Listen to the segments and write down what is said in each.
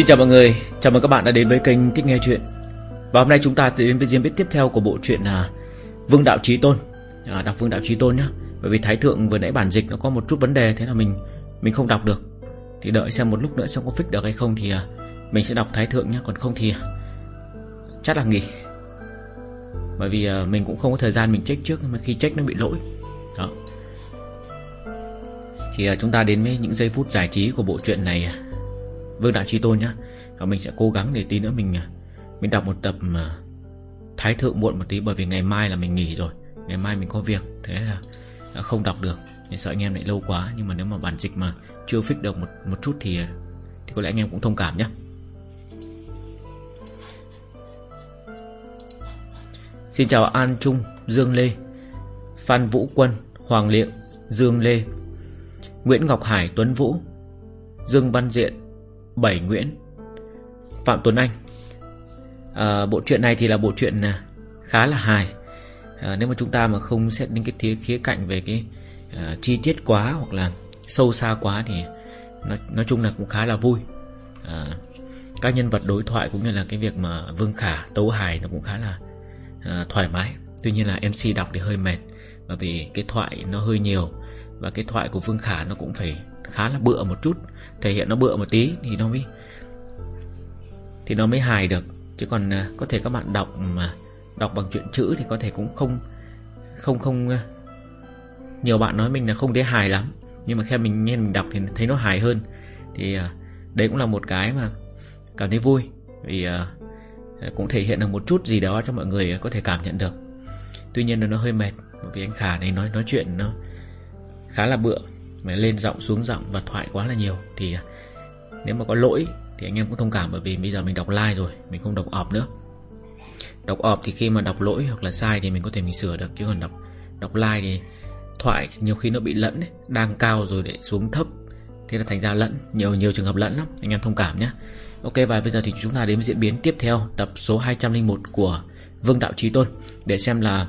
Xin chào mọi người, chào mừng các bạn đã đến với kênh Thích Nghe Chuyện. Và hôm nay chúng ta đến với diễn biến tiếp theo của bộ truyện là Vương Đạo Trí Tôn. À, Đọc Vương Đạo Trí Tôn nhé Bởi vì Thái Thượng vừa nãy bản dịch nó có một chút vấn đề Thế là mình mình không đọc được. Thì đợi xem một lúc nữa xem có fix được hay không Thì à, mình sẽ đọc Thái Thượng nhé Còn không thì à, chắc là nghỉ. Bởi vì à, mình cũng không có thời gian mình check trước Mà khi check nó bị lỗi. Đó. Thì à, chúng ta đến với những giây phút giải trí của bộ truyện này à. Vương đại Chi Tôn nhá. Và mình sẽ cố gắng để tí nữa mình à, Mình đọc một tập mà Thái thượng muộn một tí bởi vì ngày mai là mình nghỉ rồi. Ngày mai mình có việc Thế là đã không đọc được. Nên sợ anh em lại lâu quá. Nhưng mà nếu mà bản dịch mà chưa fix được một một chút thì à, Thì có lẽ anh em cũng thông cảm nhé Xin chào An Trung, Dương Lê Phan Vũ Quân, Hoàng Liệu, Dương Lê Nguyễn Ngọc Hải, Tuấn Vũ Dương Văn Diện Bảy Nguyễn. Phạm Tuấn Anh. À, Bộ truyện này thì là bộ truyện à, khá là hài. À, Nếu mà chúng ta mà không xét đến cái khía, khía cạnh về cái à, chi tiết quá hoặc là sâu xa quá thì nói, nói chung là cũng khá là vui. À, Các nhân vật đối thoại cũng như là cái việc mà Vương Khả tấu hài nó cũng khá là à, thoải mái. Tuy nhiên là MC đọc thì hơi mệt Bởi vì cái thoại nó hơi nhiều Và cái thoại của Vương Khả nó cũng phải khá là bựa một chút, thể hiện nó bựa một tí thì nó mới, thì nó mới hài được. Chứ còn à, có thể các bạn đọc mà đọc bằng chuyện chữ thì có thể cũng không không không à, nhiều bạn nói mình là không thấy hài lắm. Nhưng mà khi mình nghe mình đọc thì thấy nó hài hơn. Thì à, đấy cũng là một cái mà cảm thấy vui vì cũng thể hiện được một chút gì đó cho mọi người có thể cảm nhận được. Tuy nhiên là nó hơi mệt, vì anh khả này nói nói chuyện nó khá là bựa lên giọng xuống giọng và thoại quá là nhiều thì à, nếu mà có lỗi thì anh em cũng thông cảm bởi vì bây giờ mình đọc like rồi mình không đọc ọp nữa. Đọc ọp thì khi mà đọc lỗi hoặc là sai thì mình có thể mình sửa được chứ còn đọc đọc like thì thoại nhiều khi nó bị lẫn ấy, đang cao rồi để xuống thấp thế là thành ra lẫn nhiều nhiều trường hợp lẫn lắm anh em thông cảm nhé ok và bây giờ thì chúng ta đến diễn biến tiếp theo tập số 201 của Vương Đạo Trí Tôn để xem là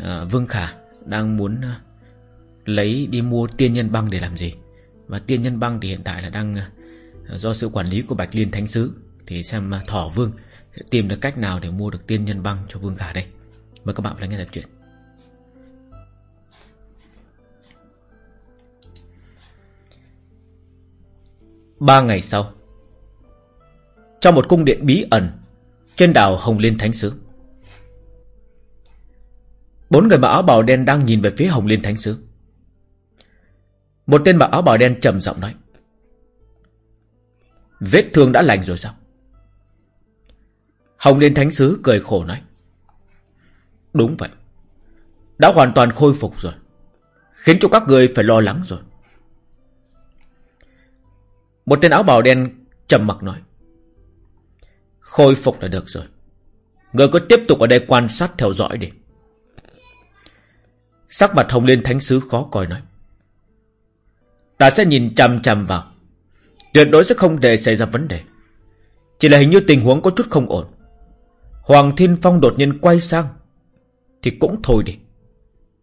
uh, Vương Khả đang muốn uh, lấy đi mua tiên nhân băng để làm gì? Và tiên nhân băng thì hiện tại là đang ờ, do sự quản lý của Bạch Liên Thánh Sứ. Thì xem à, Thỏ Vương tìm được cách nào để mua được tiên nhân băng cho Vương Khả đây? Mời các bạn lắng nghe tập truyện. Ba ngày sau, Trong một cung điện bí ẩn Trên đảo Hồng Liên Thánh Sứ, Bốn người mặc áo bào đen đang nhìn về phía Hồng Liên Thánh Sứ một tên mặc áo bào đen trầm giọng nói. Vết thương đã lành rồi sao? Hồng Liên Thánh Sứ cười khổ nói. Đúng vậy. Đã hoàn toàn khôi phục rồi. Khiến cho các người phải lo lắng rồi. Một tên áo bào đen trầm mặc nói. Khôi phục là được rồi. Người cứ tiếp tục ở đây quan sát theo dõi đi. Sắc mặt Hồng Liên Thánh Sứ khó coi nói. Ta sẽ nhìn chằm chằm vào. Tuyệt đối sẽ không để xảy ra vấn đề. Chỉ là hình như tình huống có chút không ổn. Hoàng Thiên Phong đột nhiên quay sang. Thì cũng thôi đi.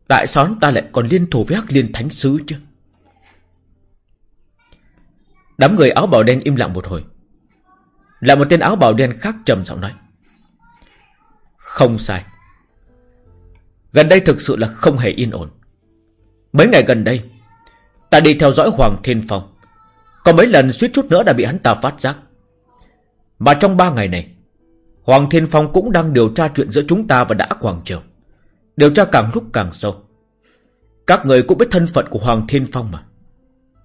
Tại sao ta lại còn liên thủ với Hắc Liên Thánh Sứ chứ? Đám người áo bào đen im lặng một hồi. Lại một tên áo bào đen khác trầm giọng nói. Không sai. Gần đây thực sự là không hề yên ổn. Mấy ngày gần đây Ta đi theo dõi Hoàng Thiên Phong. Có mấy lần suýt chút nữa đã bị hắn ta phát giác. Mà trong ba ngày này, Hoàng Thiên Phong cũng đang điều tra chuyện giữa chúng ta và đã Hoàng Triều. Điều tra càng lúc càng sâu. Các người cũng biết thân phận của Hoàng Thiên Phong mà.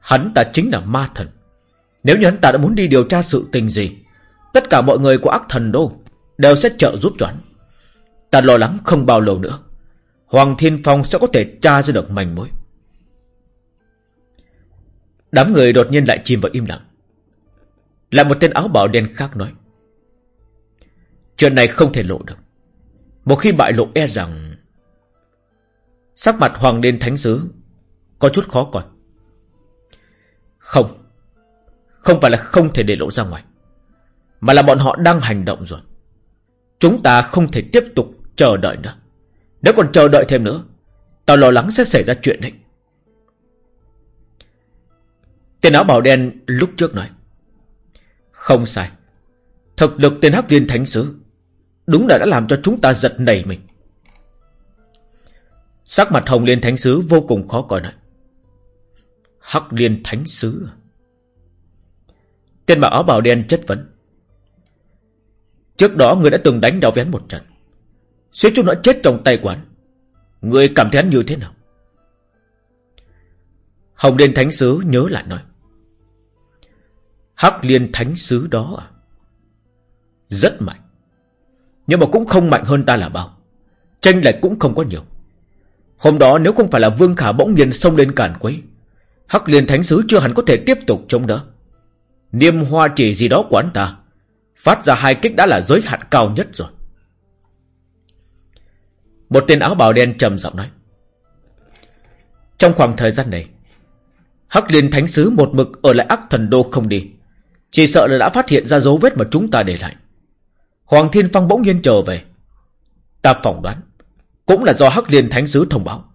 Hắn ta chính là ma thần. Nếu như hắn ta đã muốn đi điều tra sự tình gì, Tất cả mọi người của ác thần đô Đều sẽ trợ giúp cho hắn. Ta lo lắng không bao lâu nữa, Hoàng Thiên Phong sẽ có thể tra ra được manh mối. Đám người đột nhiên lại chìm vào im lặng. Lại một tên áo bào đen khác nói. Chuyện này không thể lộ được. Một khi bại lộ e rằng... Sắc mặt hoàng đen thánh sứ có chút khó coi. Không. Không phải là không thể để lộ ra ngoài. Mà là bọn họ đang hành động rồi. Chúng ta không thể tiếp tục chờ đợi nữa. Nếu còn chờ đợi thêm nữa, tao lo lắng sẽ xảy ra chuyện đấy. Tên áo bào đen lúc trước nói. Không sai Thực lực tên Hắc Liên Thánh Sứ Đúng là đã làm cho chúng ta giật nảy mình Sắc mặt Hồng Liên Thánh Sứ vô cùng khó coi nói, Hắc Liên Thánh Sứ? À? Tên mặc áo bào đen chất vấn, Trước đó người đã từng đánh đào vén một trận, Suýt chút nữa chết trong tay quán Người cảm thấy hắn như thế nào Hồng Liên Thánh Sứ nhớ lại nói Hắc Liên Thánh Sứ đó. À Rất mạnh. Nhưng mà cũng không mạnh hơn ta là bao. Tranh lệch cũng không có nhiều. Hôm đó nếu không phải là Vương Khả bỗng nhiên xông lên cản quấy, Hắc Liên Thánh Sứ chưa hẳn có thể tiếp tục chống đỡ. Niêm hoa chỉ gì đó quán ta, Phát ra hai kích đã là giới hạn cao nhất rồi. Một tên áo bào đen trầm giọng nói. Trong khoảng thời gian này, Hắc Liên Thánh Sứ một mực ở lại ác thần đô không đi. Chỉ sợ là đã phát hiện ra dấu vết mà chúng ta để lại. Hoàng Thiên Phong bỗng nhiên trở về. Ta phỏng đoán Cũng là do Hắc Liên Thánh Sứ thông báo.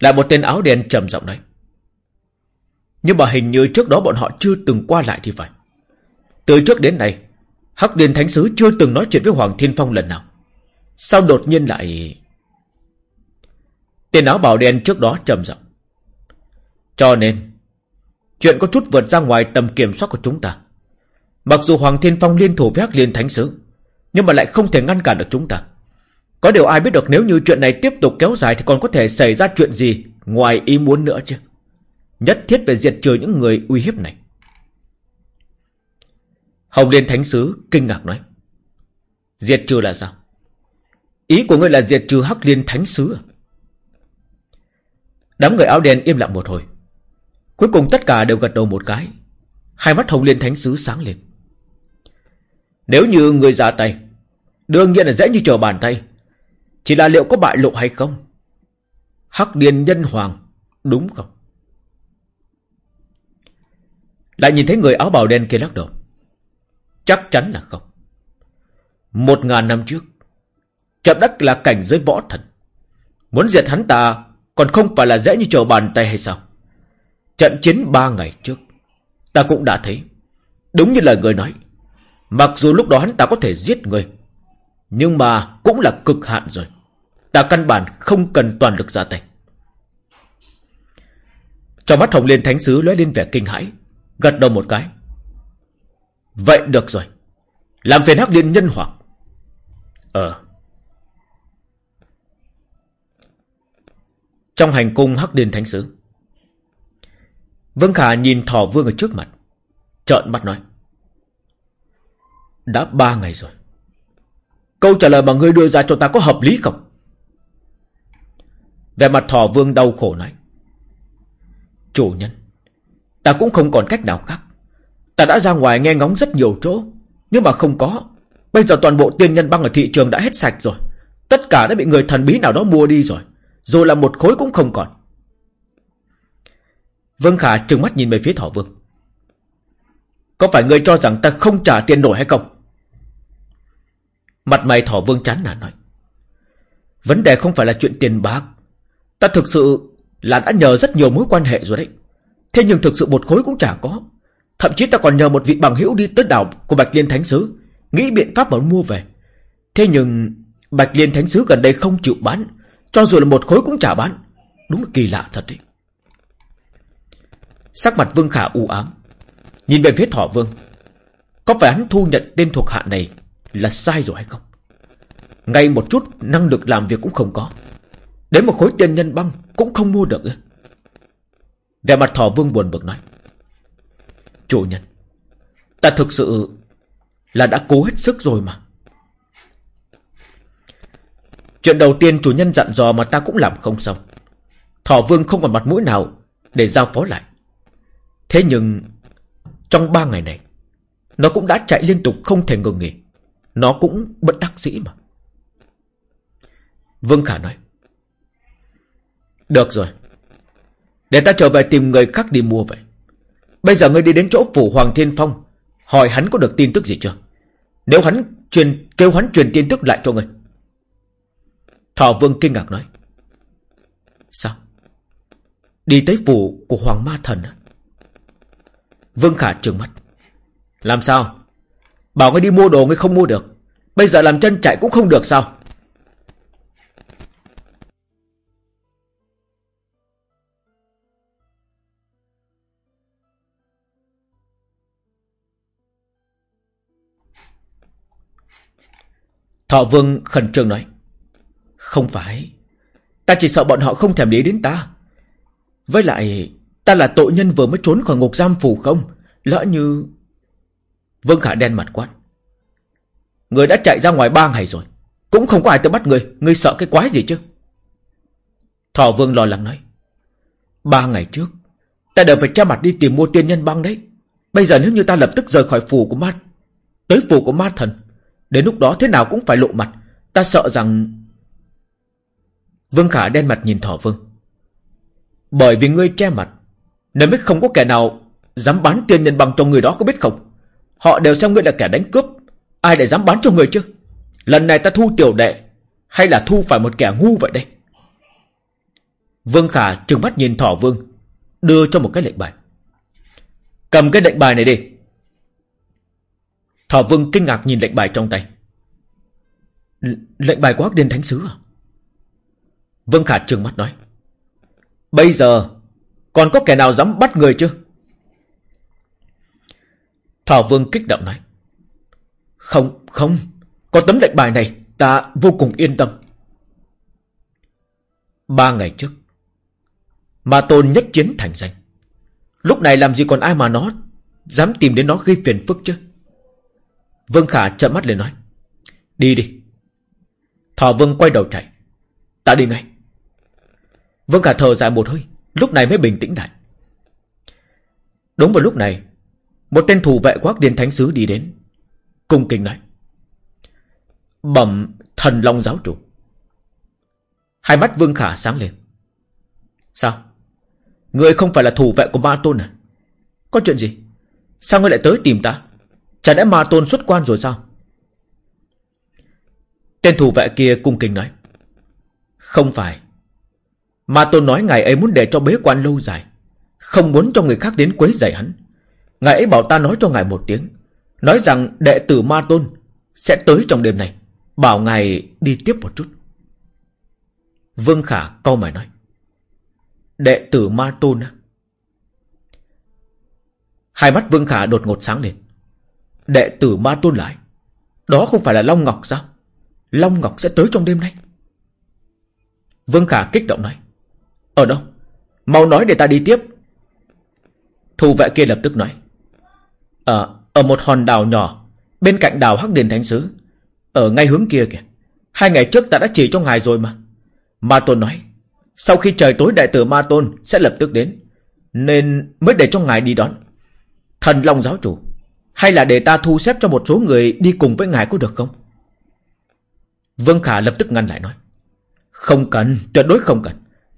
Lại một tên áo đen trầm giọng nói. Nhưng mà hình như trước đó bọn họ chưa từng qua lại thì phải. Từ trước đến nay Hắc Liên Thánh Sứ chưa từng nói chuyện với Hoàng Thiên Phong lần nào. Sao đột nhiên lại Tên áo bào đen trước đó trầm giọng. Cho nên, chuyện có chút vượt ra ngoài tầm kiểm soát của chúng ta. Mặc dù Hoàng Thiên Phong liên thủ với Hắc Liên Thánh Sứ, nhưng mà lại không thể ngăn cản được chúng ta. Có điều ai biết được nếu như chuyện này tiếp tục kéo dài thì còn có thể xảy ra chuyện gì ngoài ý muốn nữa chứ. Nhất thiết phải diệt trừ những người uy hiếp này. Hồng Liên Thánh Sứ kinh ngạc nói. Diệt trừ là sao? Ý của ngươi là diệt trừ Hắc Liên Thánh Sứ à? Đám người áo đen im lặng một hồi. Cuối cùng tất cả đều gật đầu một cái. Hai mắt Hồng Liên Thánh Sứ sáng lên. Nếu như người ra tay, Đương nhiên là dễ như trở bàn tay. Chỉ là liệu có bại lộ hay không? Hắc Điền Nhân Hoàng, Đúng không? Lại nhìn thấy người áo bào đen kia lắc đầu. Chắc chắn là không. Một ngàn năm trước Chậm đắc là cảnh giới võ thần. Muốn diệt hắn ta Còn không phải là dễ như trở bàn tay hay sao? Trận chiến ba ngày trước, Ta cũng đã thấy. Đúng như lời người nói, Mặc dù lúc đó hắn ta có thể giết người, Nhưng mà cũng là cực hạn rồi. Ta căn bản không cần toàn lực ra tay. Trong mắt Hồng Liên Thánh Sứ lóe lên vẻ kinh hãi, Gật đầu một cái. Vậy được rồi, Làm phiền Hắc Liên nhân hoặc Ờ. Trong hành cung Hắc Liên Thánh Sứ Vân Khả nhìn thỏ vương ở trước mặt. Trợn mắt nói. Đã ba ngày rồi. Câu trả lời mà ngươi đưa ra cho ta có hợp lý không? Về mặt thỏ vương đau khổ nói. Chủ nhân. Ta cũng không còn cách nào khác. Ta đã ra ngoài nghe ngóng rất nhiều chỗ. Nhưng mà không có. Bây giờ toàn bộ tiên nhân băng ở thị trường đã hết sạch rồi. Tất cả đã bị người thần bí nào đó mua đi rồi. Rồi là một khối cũng không còn. Vương Khả trừng mắt nhìn về phía Thỏ Vương. Có phải ngươi cho rằng ta không trả tiền nổi hay không? Mặt mày Thỏ Vương chán nản nói. Vấn đề không phải là chuyện tiền bạc. Ta thực sự là đã nhờ rất nhiều mối quan hệ rồi đấy. Thế nhưng thực sự một khối cũng chả có. Thậm chí ta còn nhờ một vị bằng hữu đi tới đảo của Bạch Liên Thánh Sứ. Nghĩ biện pháp mà mua về. Thế nhưng Bạch Liên Thánh Sứ gần đây không chịu bán. Cho dù là một khối cũng chả bán. Đúng là kỳ lạ thật đấy. Sắc mặt Vương Khả u ám. Nhìn về phía Thỏ Vương. Có phải hắn thu nhận tên thuộc hạ này Là sai rồi hay không? Ngay một chút, năng lực làm việc cũng không có. Đến một khối tiền nhân băng Cũng không mua được Về mặt Thỏ Vương buồn bực nói. Chủ nhân, Ta thực sự Là đã cố hết sức rồi mà. Chuyện đầu tiên chủ nhân dặn dò mà ta cũng làm không xong. Thỏ Vương không còn mặt mũi nào Để giao phó lại. Thế nhưng, Trong ba ngày này, Nó cũng đã chạy liên tục không thể ngừng nghỉ. Nó cũng bất đắc dĩ mà. Vương Khả nói, Được rồi. Để ta trở về tìm người khác đi mua vậy. Bây giờ ngươi đi đến chỗ phủ Hoàng Thiên Phong, Hỏi hắn có được tin tức gì chưa? Nếu hắn truyền, kêu hắn truyền tin tức lại cho ngươi. Thọ Vương kinh ngạc nói, Sao? Đi tới phủ của Hoàng Ma Thần à Vương Khả trừng mắt. Làm sao? Bảo ngươi đi mua đồ ngươi không mua được. Bây giờ làm chân chạy cũng không được sao? Thọ Vương khẩn trương nói. Không phải. Ta chỉ sợ bọn họ không thèm để đến ta. Với lại Ta là tội nhân vừa mới trốn khỏi ngục giam phủ không? Lỡ như Vương Khả đen mặt quát. Người đã chạy ra ngoài ba ngày rồi. Cũng không có ai tới bắt người. Người sợ cái quái gì chứ? Thọ Vương lo lắng nói. Ba ngày trước, Ta đều phải tra mặt đi tìm mua tiên nhân băng đấy. Bây giờ nếu như ta lập tức rời khỏi phủ của ma Tới phủ của ma thần, Đến lúc đó thế nào cũng phải lộ mặt. Ta sợ rằng Vương Khả đen mặt nhìn Thỏ Vương. Bởi vì ngươi che mặt nên mới không có kẻ nào Dám bán tiên nhân bằng cho người đó có biết không? Họ đều xem ngươi là kẻ đánh cướp. Ai để dám bán cho người chứ? Lần này ta thu tiểu đệ, Hay là thu phải một kẻ ngu vậy đây? Vương Khả trừng mắt nhìn Thỏ Vương, Đưa cho một cái lệnh bài. Cầm cái lệnh bài này đi. Thỏ Vương kinh ngạc nhìn lệnh bài trong tay. L Lệnh bài của Hắc Điên Thánh Sứ à? Vương Khả trừng mắt nói. Bây giờ còn có kẻ nào dám bắt người chứ Thảo Vương kích động nói. Không, không. Có tấm lệnh bài này Ta vô cùng yên tâm. Ba ngày trước Ma tôn nhất chiến thành danh. Lúc này làm gì còn ai mà nó Dám tìm đến nó gây phiền phức chứ? Vương Khả trợn mắt lên nói. Đi đi. Thỏ Vương quay đầu chạy. Ta đi ngay. Vương Khả thở dài một hơi. Lúc này mới bình tĩnh lại. Đúng vào lúc này, Một tên thủ vệ quát điên thánh sứ đi đến, Cung kính nói, Bẩm thần long giáo chủ. Hai mắt Vương Khả sáng lên. Sao? Người không phải là thủ vệ của Ma Tôn à? Có chuyện gì? Sao ngươi lại tới tìm ta? Chả lẽ Ma Tôn xuất quan rồi sao? Tên thủ vệ kia cung kính nói, Không phải. Ma Tôn nói ngài ấy muốn để cho bế quan lâu dài, Không muốn cho người khác đến quấy rầy hắn. Ngài ấy bảo ta nói cho ngài một tiếng, Nói rằng đệ tử Ma Tôn Sẽ tới trong đêm này Bảo ngài đi tiếp một chút. Vương Khả câu mày nói, Đệ tử Ma Tôn á? Hai mắt Vương Khả đột ngột sáng lên. Đệ tử Ma Tôn lại, Đó không phải là Long Ngọc sao? Long Ngọc sẽ tới trong đêm nay. Vương Khả kích động nói ở đâu Mau nói để ta đi tiếp. Thủ vệ kia lập tức nói. Ở, ở một hòn đảo nhỏ Bên cạnh đảo Hắc Điền Thánh Sứ Ở ngay hướng kia kìa. Hai ngày trước ta đã chỉ cho ngài rồi mà. Ma Tôn nói Sau khi trời tối đại tử Ma Tôn sẽ lập tức đến Nên mới để cho ngài đi đón. Thần Long giáo chủ Hay là để ta thu xếp cho một số người đi cùng với ngài có được không? Vương Khả lập tức ngăn lại nói Không cần, tuyệt đối không cần.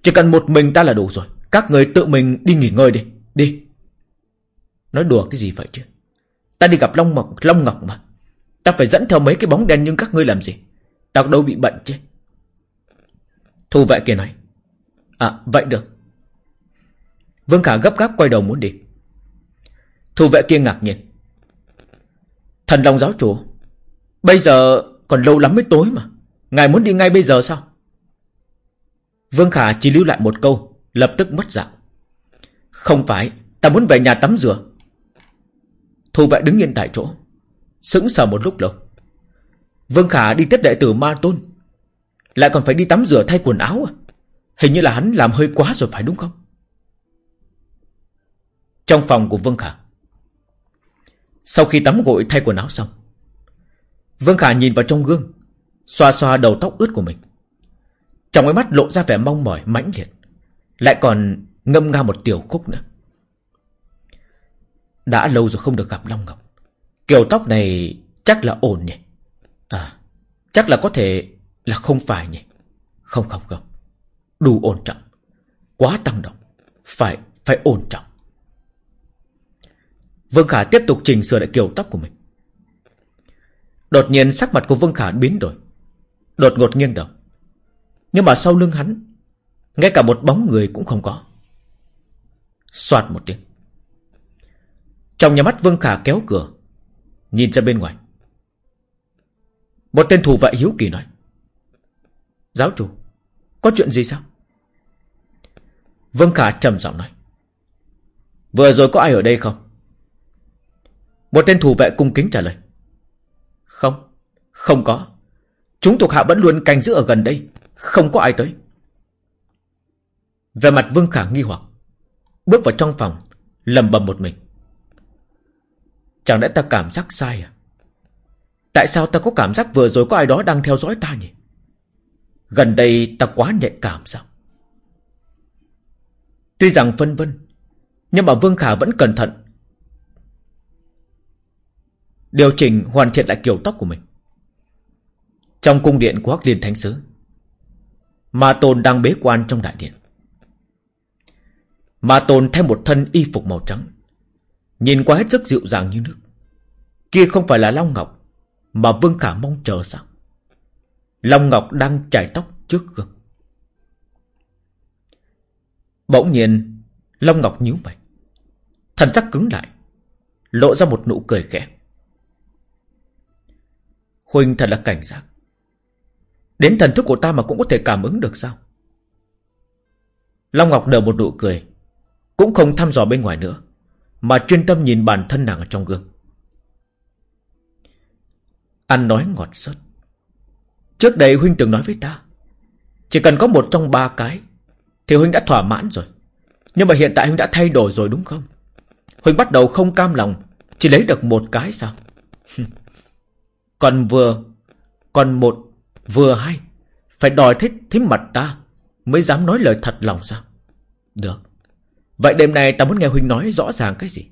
Chỉ cần một mình ta là đủ rồi. Các người tự mình đi nghỉ ngơi đi. Đi. Nói đùa cái gì vậy chứ? Ta đi gặp Long Ngọc, Long Ngọc mà. Ta phải dẫn theo mấy cái bóng đen nhưng các ngươi làm gì? Ta đâu bị bệnh chứ? Thu vệ kia nói. À vậy được. Vương Khả gấp gáp quay đầu muốn đi. Thu vệ kia ngạc nhiên. Thần Long giáo chủ Bây giờ còn lâu lắm mới tối mà. Ngài muốn đi ngay bây giờ sao? Vương Khả chỉ lưu lại một câu, Lập tức mất dạng. Không phải, Ta muốn về nhà tắm rửa. Thu vệ đứng yên tại chỗ, Sững sờ một lúc lâu. Vương Khả đi tiếp đệ tử Ma Tôn. Lại còn phải đi tắm rửa thay quần áo à? Hình như là hắn làm hơi quá rồi phải đúng không? Trong phòng của Vương Khả, Sau khi tắm gội thay quần áo xong, Vương Khả nhìn vào trong gương, Xoa xoa đầu tóc ướt của mình. Trong ánh mắt lộ ra vẻ mong mỏi, mãnh liệt. Lại còn ngâm nga một tiểu khúc nữa. Đã lâu rồi không được gặp Long Ngọc. Kiểu tóc này chắc là ổn nhỉ? À Chắc là có thể là không phải nhỉ? Không không không. Đủ ổn trọng. Quá tăng động. Phải phải ổn trọng. Vương Khả tiếp tục chỉnh sửa lại kiểu tóc của mình. Đột nhiên sắc mặt của Vương Khả biến đổi. Đột ngột nghiêng đầu. Nhưng mà sau lưng hắn, Ngay cả một bóng người cũng không có. Xoạt một tiếng. Trong nhà mắt Vương Khả kéo cửa, Nhìn ra bên ngoài. Một tên thủ vệ hiếu kỳ nói, Giáo chủ, Có chuyện gì sao? Vương Khả trầm giọng nói, Vừa rồi có ai ở đây không? Một tên thủ vệ cung kính trả lời, Không Không có. Chúng thuộc hạ vẫn luôn canh giữ ở gần đây. Không có ai tới. Về mặt Vương Khả nghi hoặc, Bước vào trong phòng lầm bầm một mình. Chẳng lẽ ta cảm giác sai à? Tại sao ta có cảm giác vừa rồi có ai đó đang theo dõi ta nhỉ? Gần đây ta quá nhạy cảm sao? Tuy rằng phân vân, Nhưng mà Vương Khả vẫn cẩn thận. Điều chỉnh hoàn thiện lại kiểu tóc của mình. Trong cung điện của Hắc Liên Thánh Sứ Ma Tôn đang bế quan trong đại điện. Ma Tôn thêm một thân y phục màu trắng, Nhìn qua hết sức dịu dàng như nước. Kia không phải là Long Ngọc Mà Vương Khả mong chờ sao? Long Ngọc đang chải tóc trước gương. Bỗng nhiên, Long Ngọc nhíu mày, Thần sắc cứng lại, Lộ ra một nụ cười khẽ. Huynh thật là cảnh giác. Đến thần thức của ta mà cũng có thể cảm ứng được sao? Long Ngọc nở một nụ cười, Cũng không thăm dò bên ngoài nữa, Mà chuyên tâm nhìn bản thân nàng ở trong gương. Ăn nói ngọt sớt. Trước đây Huynh từng nói với ta, Chỉ cần có một trong ba cái, Thì Huynh đã thỏa mãn rồi. Nhưng mà hiện tại Huynh đã thay đổi rồi đúng không? Huynh bắt đầu không cam lòng, Chỉ lấy được một cái sao? Còn vừa, Còn một Vừa hay, Phải đòi thích thím mặt ta Mới dám nói lời thật lòng sao? Được. Vậy đêm nay ta muốn nghe Huynh nói rõ ràng cái gì?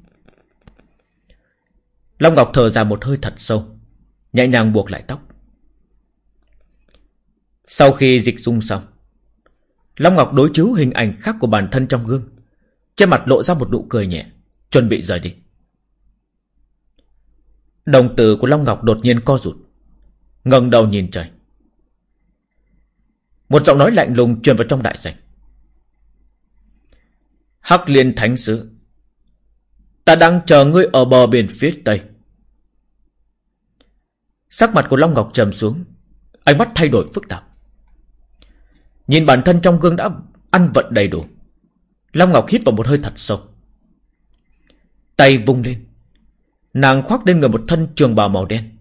Long Ngọc thở ra một hơi thật sâu, Nhẹ nhàng buộc lại tóc. Sau khi dịch dung xong, Long Ngọc đối chiếu hình ảnh khác của bản thân trong gương. Trên mặt lộ ra một nụ cười nhẹ, Chuẩn bị rời đi. Đồng tử của Long Ngọc đột nhiên co rụt, ngẩng đầu nhìn trời. Một giọng nói lạnh lùng truyền vào trong đại sảnh. Hắc liên thánh sứ, Ta đang chờ ngươi ở bờ biển phía tây. Sắc mặt của Long Ngọc trầm xuống, Ánh mắt thay đổi phức tạp. Nhìn bản thân trong gương đã ăn vận đầy đủ, Long Ngọc hít vào một hơi thật sâu. Tay vung lên, Nàng khoác lên người một thân trường bào màu đen,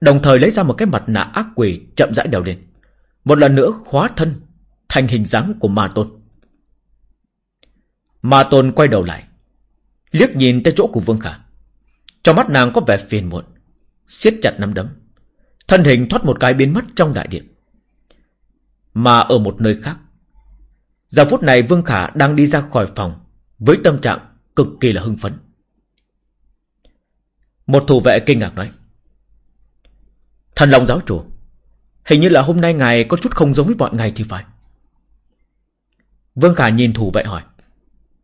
Đồng thời lấy ra một cái mặt nạ ác quỷ chậm rãi đèo lên. Một lần nữa khóa thân Thành hình dáng của ma tôn. Ma tôn quay đầu lại, Liếc nhìn tới chỗ của Vương Khả. Trong mắt nàng có vẻ phiền muộn, siết chặt nắm đấm, Thân hình thoát một cái biến mất trong đại điện. Mà ở một nơi khác, Giờ phút này Vương Khả đang đi ra khỏi phòng Với tâm trạng cực kỳ là hưng phấn. Một thủ vệ kinh ngạc nói, Thần Long giáo chủ Hình như là hôm nay ngài có chút không giống với bọn ngày thì phải. Vương Khả nhìn thủ vệ hỏi.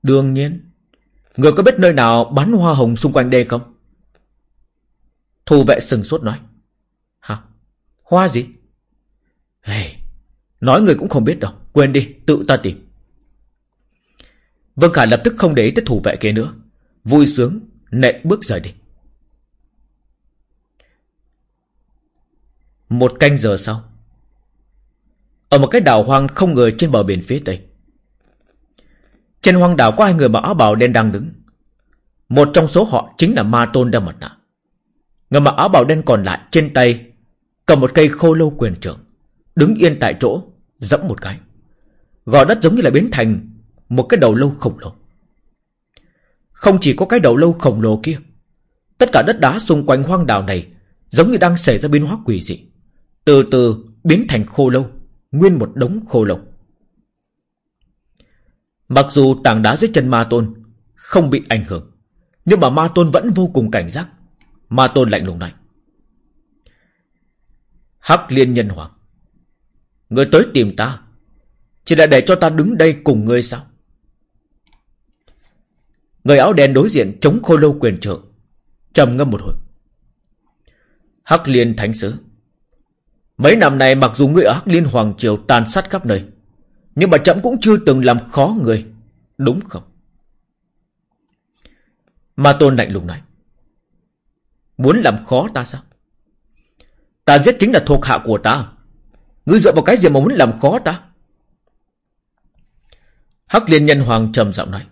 Đương nhiên. Người có biết nơi nào bán hoa hồng xung quanh đây không? Thủ vệ sừng sốt nói. Hả? Hoa gì? Hey, nói người cũng không biết đâu. Quên đi, tự ta tìm. Vương Khả lập tức không để ý tới thủ vệ kia nữa. Vui sướng, nện bước rời đi. Một canh giờ sau. Ở một cái đảo hoang không người trên bờ biển phía tây. Trên hoang đảo có hai người mặc áo bào đen đang đứng. Một trong số họ chính là ma tôn đeo mặt nạ. Người mặc áo bào đen còn lại trên tay Cầm một cây khô lâu quyền trưởng, Đứng yên tại chỗ Dẫm một cái. Gò đất giống như là biến thành Một cái đầu lâu khổng lồ. Không chỉ có cái đầu lâu khổng lồ kia, Tất cả đất đá xung quanh hoang đảo này Giống như đang xảy ra biến hóa quỷ dị. Từ từ biến thành khô lâu, Nguyên một đống khô lâu. Mặc dù tảng đá dưới chân ma tôn Không bị ảnh hưởng, Nhưng mà ma tôn vẫn vô cùng cảnh giác. Ma tôn lạnh lùng nói. Hắc liên nhân hoàng, Người tới tìm ta, Chỉ là để cho ta đứng đây cùng ngươi sao? Người áo đen đối diện chống khô lâu quyền trợ trầm ngâm một hồi. Hắc liên thánh sứ Mấy năm này mặc dù ngươi ở Hắc liên hoàng triều tàn sát khắp nơi, Nhưng mà chậm cũng chưa từng làm khó người, Đúng không? Ma tôn lạnh lùng nói, Muốn làm khó ta sao? Ta giết chính là thuộc hạ của ta. Ngươi dựa vào cái gì mà muốn làm khó ta? Hắc liên nhân hoàng trầm giọng nói,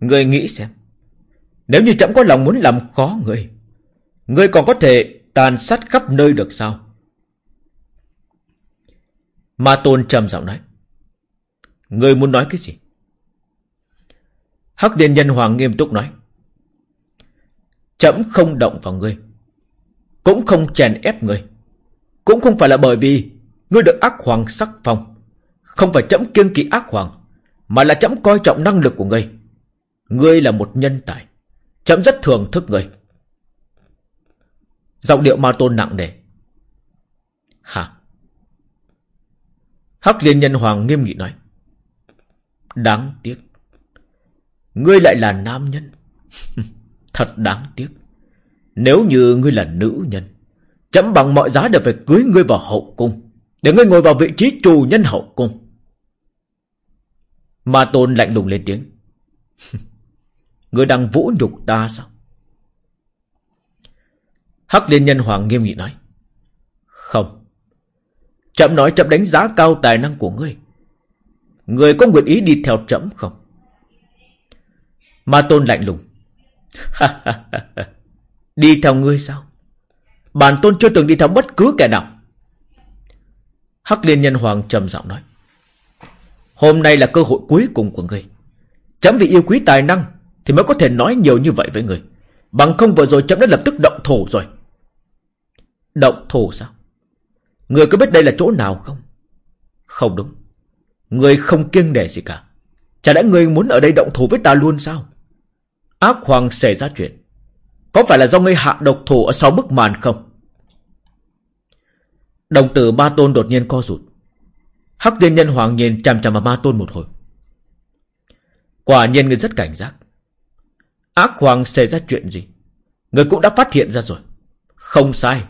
Ngươi nghĩ xem, Nếu như chậm có lòng muốn làm khó ngươi Ngươi còn có thể tàn sát khắp nơi được sao? Ma tôn trầm giọng nói. Ngươi muốn nói cái gì? Hắc Điền nhân hoàng nghiêm túc nói. Chậm không động vào ngươi. Cũng không chèn ép ngươi. Cũng không phải là bởi vì Ngươi được ác hoàng sắc phong. Không phải chậm kiêng kỵ ác hoàng, Mà là chậm coi trọng năng lực của ngươi. Ngươi là một nhân tài. Chậm rất thường thức ngươi. Giọng điệu ma tôn nặng nề. Hả? Hắc liên nhân hoàng nghiêm nghị nói, Đáng tiếc, Ngươi lại là nam nhân. Thật đáng tiếc. Nếu như ngươi là nữ nhân, Chấm bằng mọi giá đều phải cưới ngươi vào hậu cung, Để ngươi ngồi vào vị trí trù nhân hậu cung. Ma tôn lạnh lùng lên tiếng, Ngươi đang vũ nhục ta sao? Hắc liên nhân hoàng nghiêm nghị nói, Không Chậm nói, chậm đánh giá cao tài năng của ngươi. Ngươi có nguyện ý đi theo chậm không? Ma tôn lạnh lùng. Đi theo ngươi sao? Bản tôn chưa từng đi theo bất cứ kẻ nào. Hắc liên nhân hoàng trầm giọng nói. Hôm nay là cơ hội cuối cùng của ngươi. Chấm vì yêu quý tài năng Thì mới có thể nói nhiều như vậy với ngươi. Bằng không vừa rồi chấm đã lập tức động thổ rồi. Động thổ sao? Người có biết đây là chỗ nào không? Không đúng. Người không kiêng nể gì cả. Chả lẽ người muốn ở đây động thủ với ta luôn sao? Ác hoàng xảy ra chuyện. Có phải là do ngươi hạ độc thủ Ở sau bức màn không? Đồng tử ma tôn đột nhiên co rụt. Hắc liên nhân hoàng nhìn chằm chằm vào ma tôn một hồi. Quả nhiên người rất cảnh giác. Ác hoàng xảy ra chuyện gì? Người cũng đã phát hiện ra rồi. Không sai.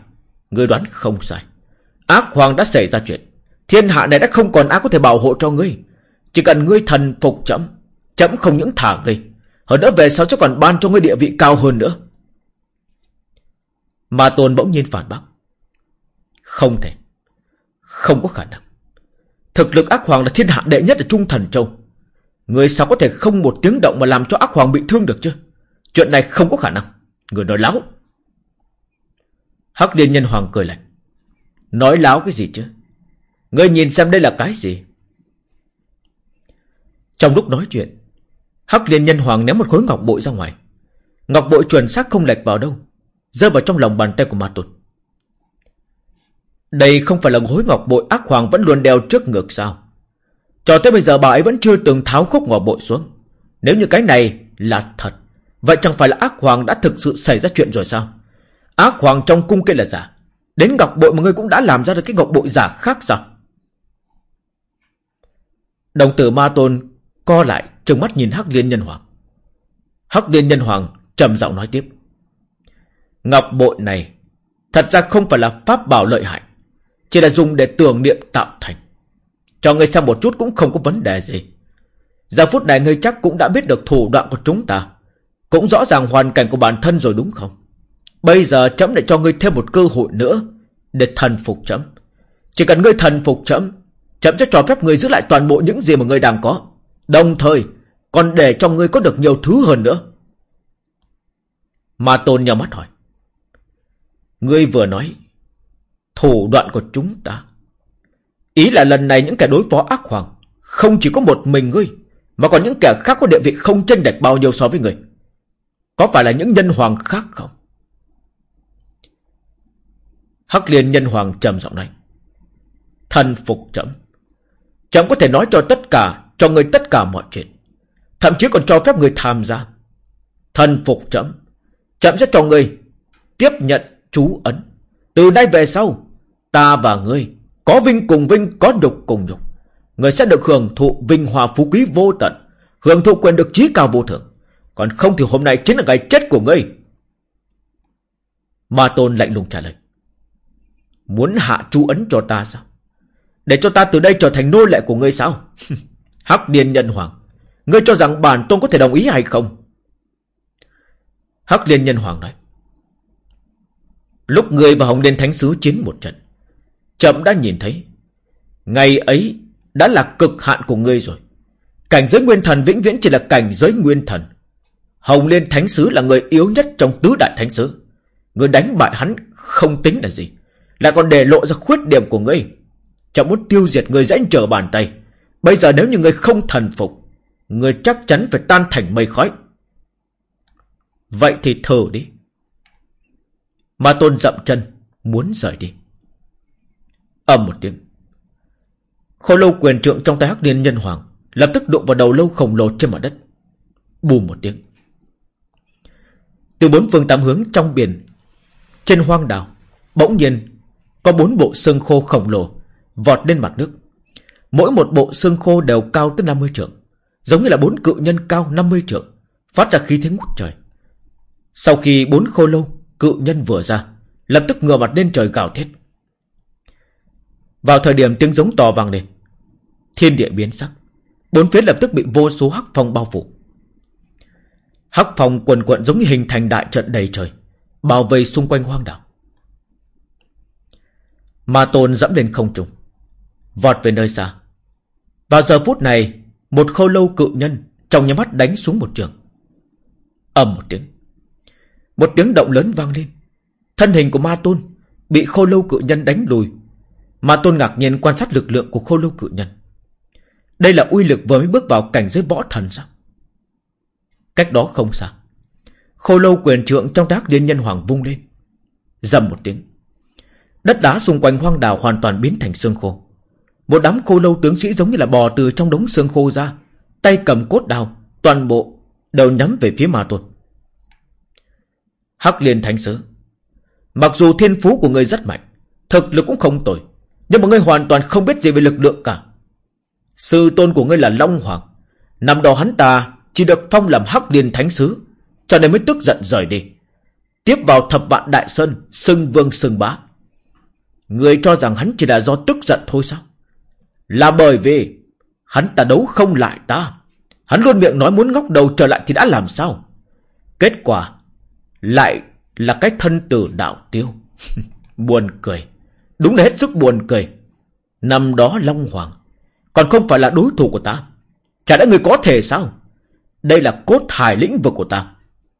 Người đoán không sai. Ác hoàng đã xảy ra chuyện Thiên hạ này đã không còn ai có thể bảo hộ cho ngươi Chỉ cần ngươi thần phục chấm Chấm không những thả ngươi, hơn nữa về sau chắc còn ban cho ngươi địa vị cao hơn nữa. Ma Tôn bỗng nhiên phản bác. Không thể. Không có khả năng. Thực lực ác hoàng là thiên hạ đệ nhất ở Trung Thần Châu. Người sao có thể không một tiếng động mà làm cho ác hoàng bị thương được chứ? Chuyện này không có khả năng. Người nói láo. Hắc Liên Nhân Hoàng cười lạnh. Nói láo cái gì chứ? Ngươi nhìn xem đây là cái gì? Trong lúc nói chuyện, Hắc liên nhân hoàng ném một khối ngọc bội ra ngoài. Ngọc bội chuẩn xác không lệch vào đâu. Rơi vào trong lòng bàn tay của ma tôn. Đây không phải là khối ngọc bội ác hoàng vẫn luôn đeo trước ngực sao? Cho tới bây giờ bà ấy vẫn chưa từng tháo khúc ngọc bội xuống. Nếu như cái này là thật, vậy chẳng phải là ác hoàng đã thực sự xảy ra chuyện rồi sao? Ác hoàng trong cung kia là giả. Đến ngọc bội mà ngươi cũng đã làm ra được cái ngọc bội giả khác sao? Đồng tử ma tôn co lại trừng mắt nhìn Hắc Liên Nhân Hoàng. Hắc Liên Nhân Hoàng trầm giọng nói tiếp. Ngọc bội này thật ra không phải là pháp bảo lợi hại, chỉ là dùng để tưởng niệm tạo thành. Cho ngươi xem một chút cũng không có vấn đề gì. Giờ phút này ngươi chắc cũng đã biết được thủ đoạn của chúng ta. Cũng rõ ràng hoàn cảnh của bản thân rồi đúng không? Bây giờ chấm lại cho ngươi thêm một cơ hội nữa để thần phục chấm. Chỉ cần ngươi thần phục chấm, chấm sẽ cho phép ngươi giữ lại toàn bộ những gì mà ngươi đang có. Đồng thời còn để cho ngươi có được nhiều thứ hơn nữa. Ma Tôn nhau mắt hỏi. Ngươi vừa nói Thủ đoạn của chúng ta. Ý là lần này những kẻ đối phó ác hoàng Không chỉ có một mình ngươi Mà còn những kẻ khác có địa vị không chênh lệch bao nhiêu so với ngươi. Có phải là những nhân hoàng khác không? Hắc liên nhân hoàng trầm giọng nói. Thần phục chậm chậm có thể nói cho tất cả, Cho người tất cả mọi chuyện. Thậm chí còn cho phép người tham gia. Thần phục chậm Chậm sẽ cho người Tiếp nhận chú ấn. Từ nay về sau, Ta và ngươi Có vinh cùng vinh, Có đục cùng nhục. Người sẽ được hưởng thụ vinh hòa phú quý vô tận, Hưởng thụ quyền được trí cao vô thượng. Còn không thì hôm nay chính là ngày chết của ngươi. Ma Tôn lạnh lùng trả lời. Muốn hạ chú ấn cho ta sao? Để cho ta từ đây trở thành nô lệ của ngươi sao? Hắc liên Nhân Hoàng Ngươi cho rằng bản tôn có thể đồng ý hay không? Hắc liên nhân hoàng nói. Lúc ngươi và Hồng liên Thánh Sứ chiến một trận, Chậm đã nhìn thấy, Ngày ấy đã là cực hạn của ngươi rồi. Cảnh giới nguyên thần vĩnh viễn chỉ là cảnh giới nguyên thần. Hồng Liên Thánh Sứ là người yếu nhất trong tứ đại Thánh Sứ. Người đánh bại hắn không tính là gì. Lại còn để lộ ra khuyết điểm của ngươi. Chẳng muốn tiêu diệt người dãy trở bàn tay. Bây giờ nếu như người không thần phục Người chắc chắn phải tan thành mây khói. Vậy thì thử đi. Ma tôn dậm chân, Muốn rời đi. Ầm một tiếng. Khô lâu quyền trượng trong tay hắc liên nhân hoàng Lập tức đụng vào đầu lâu khổng lồ trên mặt đất. Bùm một tiếng. Từ bốn phương tám hướng trong biển, Trên hoang đảo, Bỗng nhiên có bốn bộ xương khô khổng lồ, Vọt lên mặt nước. Mỗi một bộ xương khô đều cao tới 50 trượng, Giống như là bốn cự nhân cao 50 trượng, Phát ra khí thế ngút trời. Sau khi bốn khô lâu, Cự nhân vừa ra, Lập tức ngửa mặt lên trời gào thét. Vào thời điểm tiếng giống to vang lên, Thiên địa biến sắc, Bốn phía lập tức bị vô số hắc phong bao phủ. Hắc phong quần quận giống như hình thành đại trận đầy trời, Bao vây xung quanh hoang đảo. Ma tôn dẫm lên không trung. Vọt về nơi xa. Vào giờ phút này, Một khâu lâu cự nhân Trong nhà mắt đánh xuống một trường. Ầm một tiếng. Một tiếng động lớn vang lên. Thân hình của ma tôn Bị khô lâu cự nhân đánh lùi. Ma tôn ngạc nhiên quan sát lực lượng của khô lâu cự nhân. Đây là uy lực vừa mới bước vào cảnh giới võ thần sao? Cách đó không xa Khô lâu quyền trượng trong tác liên nhân hoàng vung lên. Dầm một tiếng. Đất đá xung quanh hoang đảo hoàn toàn biến thành xương khô. Một đám khô lâu tướng sĩ giống như là bò từ trong đống xương khô ra, Tay cầm cốt đao, Toàn bộ đều nhắm về phía ma tôn. Hắc liên thánh sứ, Mặc dù thiên phú của người rất mạnh, Thực lực cũng không tồi, Nhưng mà ngươi hoàn toàn không biết gì về lực lượng cả. Sư tôn của ngươi là Long Hoàng, Năm đó hắn ta Chỉ được phong làm Hắc liên thánh sứ, Cho nên mới tức giận rời đi. Tiếp vào thập vạn đại sơn Sưng vương sưng bá. Người cho rằng hắn chỉ là do tức giận thôi sao? Là bởi vì Hắn ta đấu không lại ta. Hắn luôn miệng nói muốn ngóc đầu trở lại thì đã làm sao? Kết quả Lại là cái thân tử đạo tiêu. Buồn cười. Đúng là hết sức buồn cười. Năm đó Long Hoàng Còn không phải là đối thủ của ta. Chả đã người có thể sao? Đây là cốt hài lĩnh vực của ta.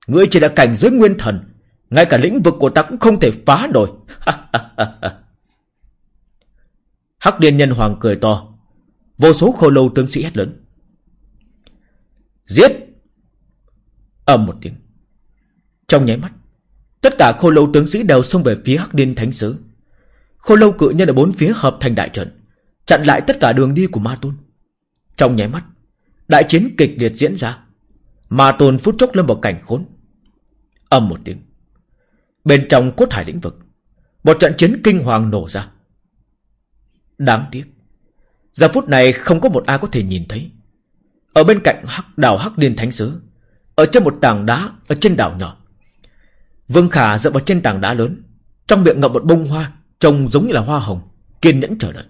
Ngươi chỉ là cảnh giới nguyên thần. Ngay cả lĩnh vực của ta cũng không thể phá nổi. Hắc Điên Nhân Hoàng cười to. Vô số khô lâu tướng sĩ hét lớn. Giết! ầm một tiếng. Trong nháy mắt, tất cả khô lâu tướng sĩ đều xông về phía Hắc Điên Thánh Sứ. Khô lâu cự nhân ở bốn phía hợp thành đại trận, chặn lại tất cả đường đi của Ma Tôn. Trong nháy mắt, đại chiến kịch liệt diễn ra. Ma Tôn phút chốc lâm vào cảnh khốn. ầm một tiếng. Bên trong cốt hải lĩnh vực, một trận chiến kinh hoàng nổ ra. Đáng tiếc. Giờ phút này không có một ai có thể nhìn thấy. Ở bên cạnh hắc đảo Hắc Liên Thánh Sứ. Ở trên một tảng đá, ở trên đảo nhỏ. Vương Khả dựa vào trên tảng đá lớn. Trong miệng ngậm một bông hoa trông giống như là hoa hồng. Kiên nhẫn chờ đợi.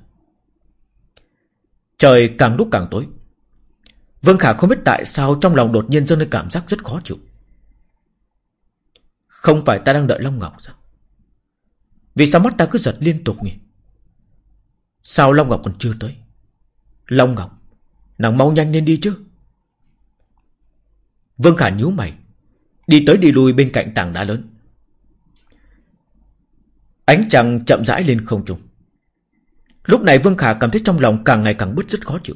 Trời càng lúc càng tối. Vương Khả không biết tại sao trong lòng đột nhiên dâng lên cảm giác rất khó chịu. Không phải ta đang đợi Long Ngọc sao? Vì sao mắt ta cứ giật liên tục nhỉ? Sao Long Ngọc còn chưa tới? Long Ngọc Nàng mau nhanh lên đi chứ. Vương Khả nhíu mày Đi tới đi lui bên cạnh tảng đá lớn. Ánh trăng chậm rãi lên không trung. Lúc này Vương Khả cảm thấy trong lòng càng ngày càng bứt rất khó chịu.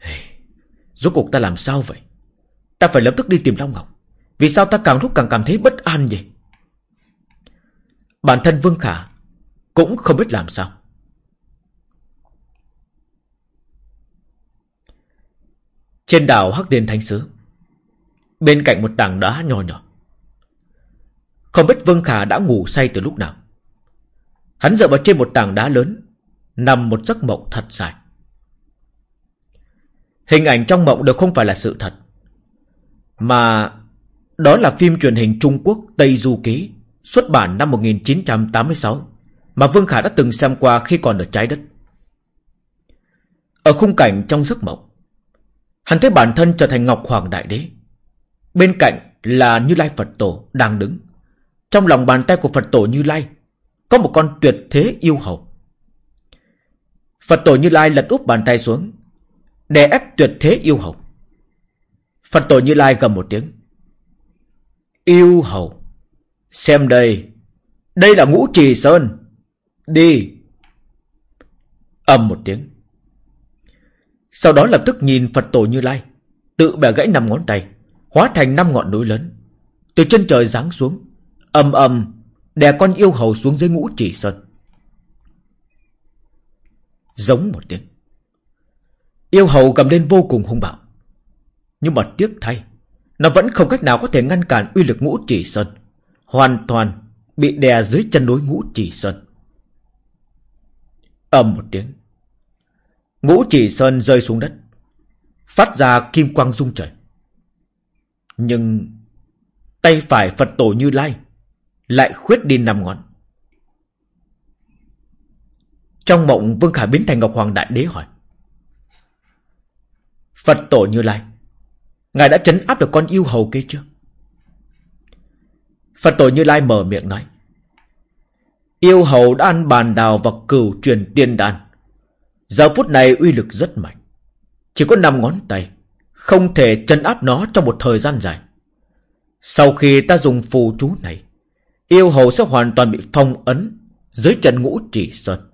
Hey, Rốt cuộc ta làm sao vậy? Ta phải lập tức đi tìm Long Ngọc. Vì sao ta càng lúc càng cảm thấy bất an vậy Bản thân Vương Khả Cũng không biết làm sao. Trên đảo Hắc Điền Thánh Sứ. Bên cạnh một tảng đá nhỏ nhỏ. Không biết Vương Khả đã ngủ say từ lúc nào. Hắn dựa vào trên một tảng đá lớn, Nằm một giấc mộng thật dài. Hình ảnh trong mộng đều không phải là sự thật, Mà Đó là phim truyền hình Trung Quốc Tây Du Ký Xuất bản năm 1986 Mà Vương Khả đã từng xem qua khi còn ở trái đất. Ở khung cảnh trong giấc mộng Hắn thấy bản thân trở thành Ngọc Hoàng Đại Đế. Bên cạnh là Như Lai Phật Tổ đang đứng. Trong lòng bàn tay của Phật tổ Như Lai Có một con tuyệt thế yêu hầu. Phật tổ Như Lai lật úp bàn tay xuống, Đè ép tuyệt thế yêu hầu. Phật tổ Như Lai gầm một tiếng. Yêu hầu, Xem đây. Đây là ngũ trì sơn. Đi. Ầm một tiếng. Sau đó lập tức nhìn Phật tổ Như Lai, Tự bẻ gãy năm ngón tay, Hóa thành năm ngọn núi lớn. Từ chân trời giáng xuống, ầm ầm, đè con yêu hầu xuống dưới ngũ chỉ sơn. Giống một tiếng, Yêu hầu cầm lên vô cùng hung bạo. Nhưng mà tiếc thay, Nó vẫn không cách nào có thể ngăn cản uy lực ngũ chỉ sơn, Hoàn toàn Bị đè dưới chân núi ngũ chỉ sơn. Ầm một tiếng Ngũ chỉ sơn rơi xuống đất. Phát ra kim quang rung trời. Nhưng Tay phải Phật tổ Như Lai Lại khuyết đi năm ngón. Trong mộng Vương Khả biến thành Ngọc Hoàng Đại Đế hỏi, Phật tổ Như Lai, Ngài đã chấn áp được con yêu hầu kia chưa? Phật tổ Như Lai mở miệng nói, Yêu hầu đã ăn bàn đào và cửu truyền tiên đàn. Giờ phút này uy lực rất mạnh. Chỉ có 5 ngón tay, Không thể chân áp nó trong một thời gian dài. Sau khi ta dùng phù chú này, Yêu hầu sẽ hoàn toàn bị phong ấn Dưới chân ngũ chỉ sơn.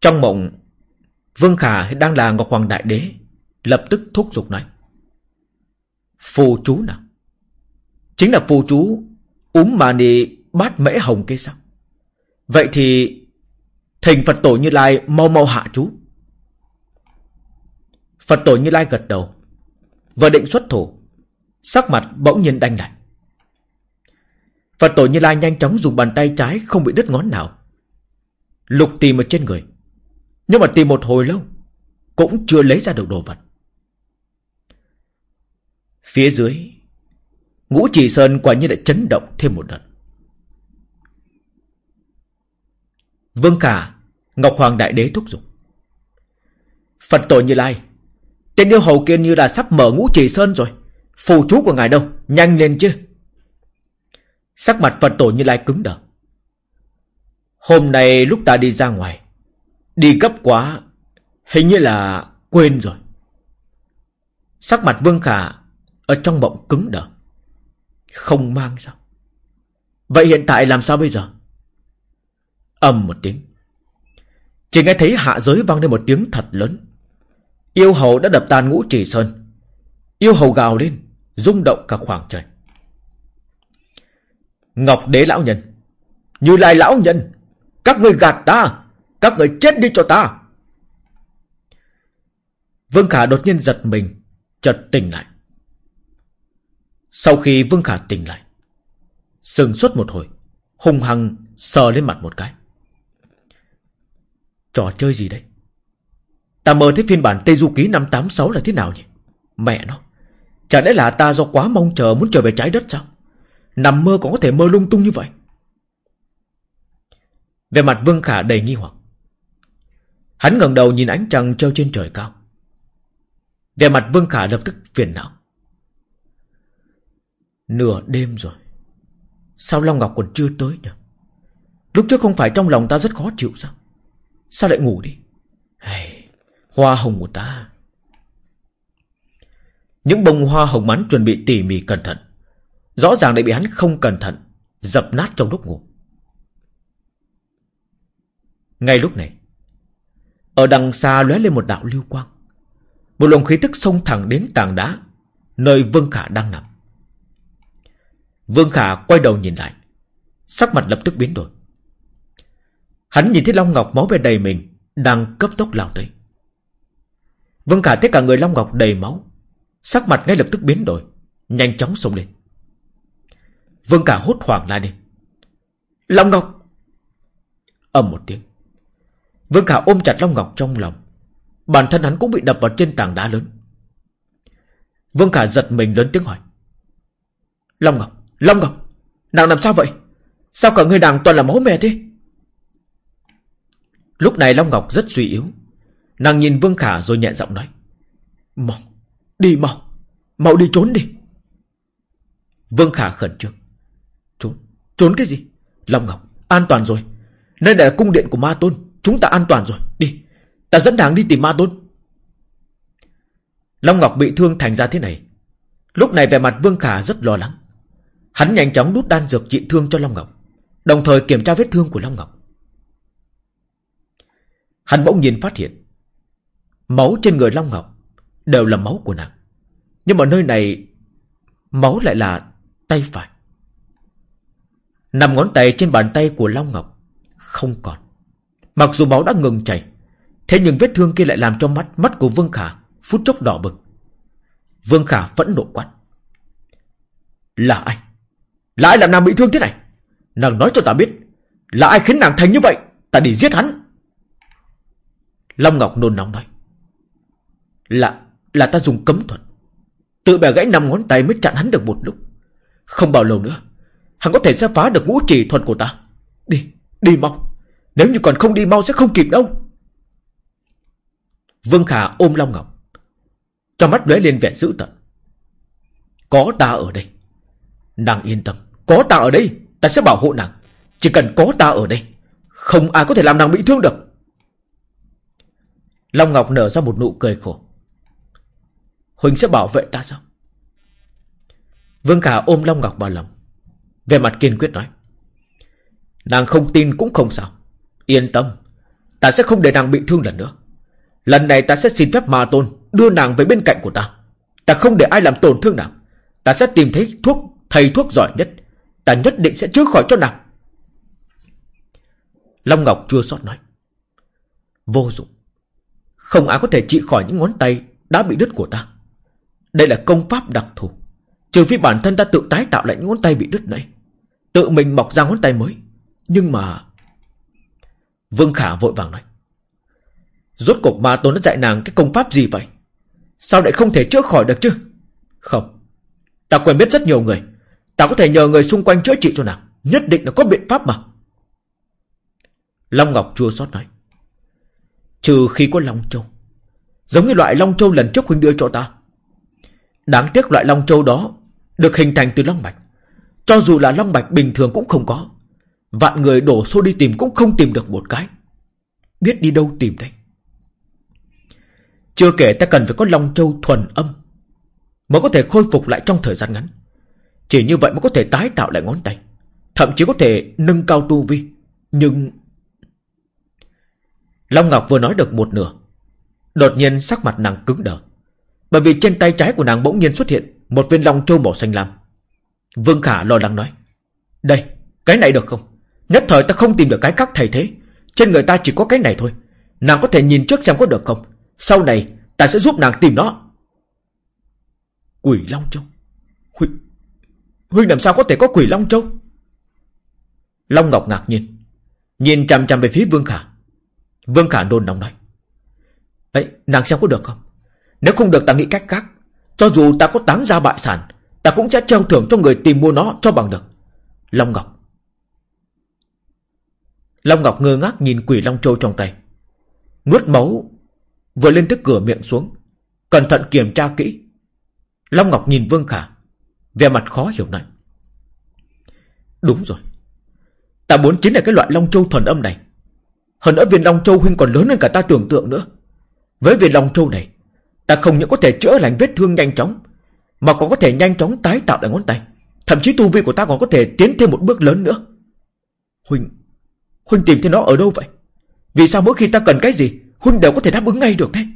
Trong mộng, Vương Khả đang là Ngọc Hoàng Đại Đế, Lập tức thúc giục nói. Phù chú nào? Chính là phù chú Úm mà nì bát mễ hồng kia sao? Vậy thì thỉnh Phật tổ Như Lai mau mau hạ chú Phật tổ Như Lai gật đầu Vừa định xuất thủ. Sắc mặt bỗng nhiên đanh lại. Phật tổ Như Lai nhanh chóng dùng bàn tay trái Không bị đứt ngón nào, Lục tìm ở trên người. Nhưng mà tìm một hồi lâu, Cũng chưa lấy ra được đồ vật. Phía dưới, Ngũ chỉ sơn quả nhiên đã chấn động thêm một đợt. Vương Khả, Ngọc Hoàng Đại Đế thúc giục. Phật tổ Như Lai, Tên yêu hầu kia như là sắp mở ngũ trì sơn rồi. Phù chú của ngài đâu? Nhanh lên chứ. Sắc mặt Phật tổ Như Lai cứng đờ. Hôm nay lúc ta đi ra ngoài, Đi gấp quá, Hình như là quên rồi. Sắc mặt Vương Khả Ở trong bụng cứng đờ. Không mang sao? Vậy hiện tại làm sao bây giờ? Ầm một tiếng chỉ nghe thấy hạ giới vang lên một tiếng thật lớn. Yêu hầu đã đập tan ngũ trì sơn. Yêu hầu gào lên, rung động cả khoảng trời. Ngọc đế lão nhân, như lai lão nhân, các người gạt ta, các người chết đi cho ta. Vương Khả đột nhiên giật mình, chợt tỉnh lại. Sau khi Vương Khả tỉnh lại, sừng suốt một hồi, hung hăng sờ lên mặt một cái. Trò chơi gì đấy. Ta mơ thấy phiên bản Tây Du Ký năm 86 là thế nào nhỉ? Mẹ nó! Chả lẽ là ta do quá mong chờ muốn trở về trái đất sao? Nằm mơ còn có thể mơ lung tung như vậy? Về mặt Vương Khả đầy nghi hoặc. Hắn ngẩng đầu nhìn ánh trăng treo trên trời cao. Về mặt Vương Khả lập tức phiền não. Nửa đêm rồi. Sao Long Ngọc còn chưa tới nhỉ? Lúc trước không phải trong lòng ta rất khó chịu sao? Sao lại ngủ đi? Hey, Hoa hồng của ta. Những bông hoa hồng mắn chuẩn bị tỉ mỉ cẩn thận. Rõ ràng lại bị hắn không cẩn thận Dập nát trong lúc ngủ. Ngay lúc này Ở đằng xa lóe lên một đạo lưu quang. Một luồng khí tức xông thẳng đến tảng đá Nơi Vương Khả đang nằm. Vương Khả quay đầu nhìn lại Sắc mặt lập tức biến đổi. Hắn nhìn thấy Long Ngọc máu về đầy mình, Đang cấp tốc lao tới. Vương Khả thấy cả người Long Ngọc đầy máu. Sắc mặt ngay lập tức biến đổi, Nhanh chóng xông lên. Vương Khả hốt hoảng la đi Long Ngọc! Ầm một tiếng. Vương Khả ôm chặt Long Ngọc trong lòng. Bản thân hắn cũng bị đập vào trên tảng đá lớn. Vương Khả giật mình lớn tiếng hỏi. Long Ngọc Long Ngọc, Nàng làm sao vậy? Sao cả người nàng toàn là máu mè thế? Lúc này Long Ngọc rất suy yếu. Nàng nhìn Vương Khả rồi nhẹ giọng nói. Mau, đi mau, mau đi trốn đi. Vương Khả khẩn trương. Trốn, trốn cái gì? Long Ngọc, an toàn rồi. Nơi này là cung điện của Ma Tôn. Chúng ta an toàn rồi. Đi, ta dẫn nàng đi tìm Ma Tôn. Long Ngọc bị thương thành ra thế này. Lúc này vẻ mặt Vương Khả rất lo lắng. Hắn nhanh chóng đút đan dược trị thương cho Long Ngọc. Đồng thời kiểm tra vết thương của Long Ngọc. Hắn bỗng nhiên phát hiện. Máu trên người Long Ngọc đều là máu của nàng. Nhưng mà nơi này máu lại là tay phải. Nằm ngón tay trên bàn tay của Long Ngọc không còn. Mặc dù máu đã ngừng chảy, thế nhưng vết thương kia lại làm cho mắt mắt của Vương Khả phút chốc đỏ bừng. Vương Khả vẫn nộ quát. Là ai? Là ai làm nàng bị thương thế này? Nàng nói cho ta biết, là ai khiến nàng thành như vậy? Ta đi giết hắn. Long Ngọc nôn nóng nói. Là, là ta dùng cấm thuật. Tự bẻ gãy năm ngón tay mới chặn hắn được một lúc. Không bao lâu nữa, hắn có thể sẽ phá được ngũ chỉ thuật của ta. Đi, đi mau. Nếu như còn không đi mau sẽ không kịp đâu. Vương Khả ôm Long Ngọc. Trong mắt lóe lên vẻ dữ tợn. Có ta ở đây. Nàng yên tâm. Có ta ở đây. Ta sẽ bảo hộ nàng. Chỉ cần có ta ở đây. Không ai có thể làm nàng bị thương được. Long Ngọc nở ra một nụ cười khổ. Huỳnh sẽ bảo vệ ta sao? Vương Khả ôm Long Ngọc vào lòng. Về mặt kiên quyết nói. Nàng không tin cũng không sao. Yên tâm. Ta sẽ không để nàng bị thương lần nữa. Lần này ta sẽ xin phép Ma Tôn đưa nàng về bên cạnh của ta. Ta không để ai làm tổn thương nàng. Ta sẽ tìm thấy thuốc, thầy thuốc giỏi nhất. Ta nhất định sẽ chữa khỏi cho nàng. Long Ngọc chua xót nói. Vô dụng. Không ai có thể trị khỏi những ngón tay đã bị đứt của ta. Đây là công pháp đặc thù. Trừ phi bản thân ta tự tái tạo lại những ngón tay bị đứt này. Tự mình mọc ra ngón tay mới. Nhưng mà... Vương Khả vội vàng nói. Rốt cuộc ma tôn đã dạy nàng cái công pháp gì vậy? Sao lại không thể chữa khỏi được chứ? Không. Ta quen biết rất nhiều người. Ta có thể nhờ người xung quanh chữa trị cho nàng. Nhất định là có biện pháp mà. Long Ngọc chua xót nói. Trừ khi có Long Châu. Giống như loại Long Châu lần trước huynh đưa cho ta. Đáng tiếc loại Long Châu đó được hình thành từ Long Mạch. Cho dù là Long Mạch bình thường cũng không có. Vạn người đổ xô đi tìm cũng không tìm được một cái. Biết đi đâu tìm đây. Chưa kể ta cần phải có Long Châu thuần âm Mới có thể khôi phục lại trong thời gian ngắn Chỉ như vậy mới có thể tái tạo lại ngón tay Thậm chí có thể nâng cao tu vi Nhưng Long Ngọc vừa nói được một nửa. Đột nhiên sắc mặt nàng cứng đờ. Bởi vì trên tay trái của nàng bỗng nhiên xuất hiện Một viên Long Châu màu xanh lam. Vương Khả lo lắng nói Đây, cái này được không? Nhất thời ta không tìm được cái khác thay thế. Trên người ta chỉ có cái này thôi. Nàng có thể nhìn trước xem có được không? Sau này ta sẽ giúp nàng tìm nó. Quỷ Long Châu? Huynh Huynh làm sao có thể có quỷ Long Châu? Long Ngọc ngạc nhiên Nhìn chằm chằm về phía Vương Khả. Vương Khả nôn nóng nói. Ấy nàng xem có được không? Nếu không được ta nghĩ cách khác. Cho dù ta có táng ra bại sản, Ta cũng sẽ treo thưởng cho người tìm mua nó cho bằng được. Long Ngọc. Long Ngọc ngơ ngác nhìn quỷ Long Châu trong tay. Nuốt máu, Vừa lên tới cửa miệng xuống. Cẩn thận kiểm tra kỹ. Long Ngọc nhìn Vương Khả Về mặt khó hiểu này Đúng rồi. Ta muốn chính là cái loại Long Châu thuần âm này. Hơn nữa viên Long Châu huynh còn lớn hơn cả ta tưởng tượng nữa. Với viên Long Châu này, Ta không những có thể chữa lành vết thương nhanh chóng, Mà còn có thể nhanh chóng tái tạo lại ngón tay. Thậm chí tu vi của ta còn có thể tiến thêm một bước lớn nữa. Huynh Huynh tìm thấy nó ở đâu vậy? Vì sao mỗi khi ta cần cái gì Huynh đều có thể đáp ứng ngay được đấy?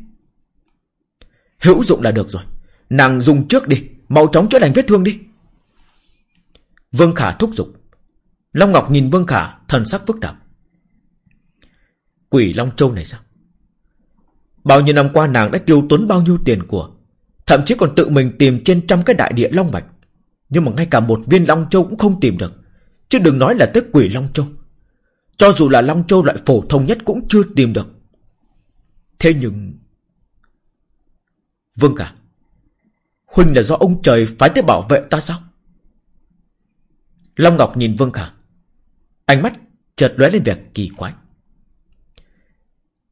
Hữu dụng là được rồi. Nàng dùng trước đi, Mau chóng chữa lành vết thương đi. Vương Khả thúc giục. Long Ngọc nhìn Vương Khả, thần sắc phức tạp. Quỷ Long Châu này sao Bao nhiêu năm qua nàng đã tiêu tốn bao nhiêu tiền của, Thậm chí còn tự mình tìm trên trăm cái đại địa Long Mạch Nhưng mà ngay cả một viên Long Châu cũng không tìm được Chứ đừng nói là tới quỷ Long Châu Cho dù là Long Châu loại phổ thông nhất cũng chưa tìm được Thế nhưng... Vương à, cả. Huynh là do ông trời phái tới bảo vệ ta sao? Long Ngọc nhìn Vương Khả. Ánh mắt chợt lóe lên vẻ kỳ quái.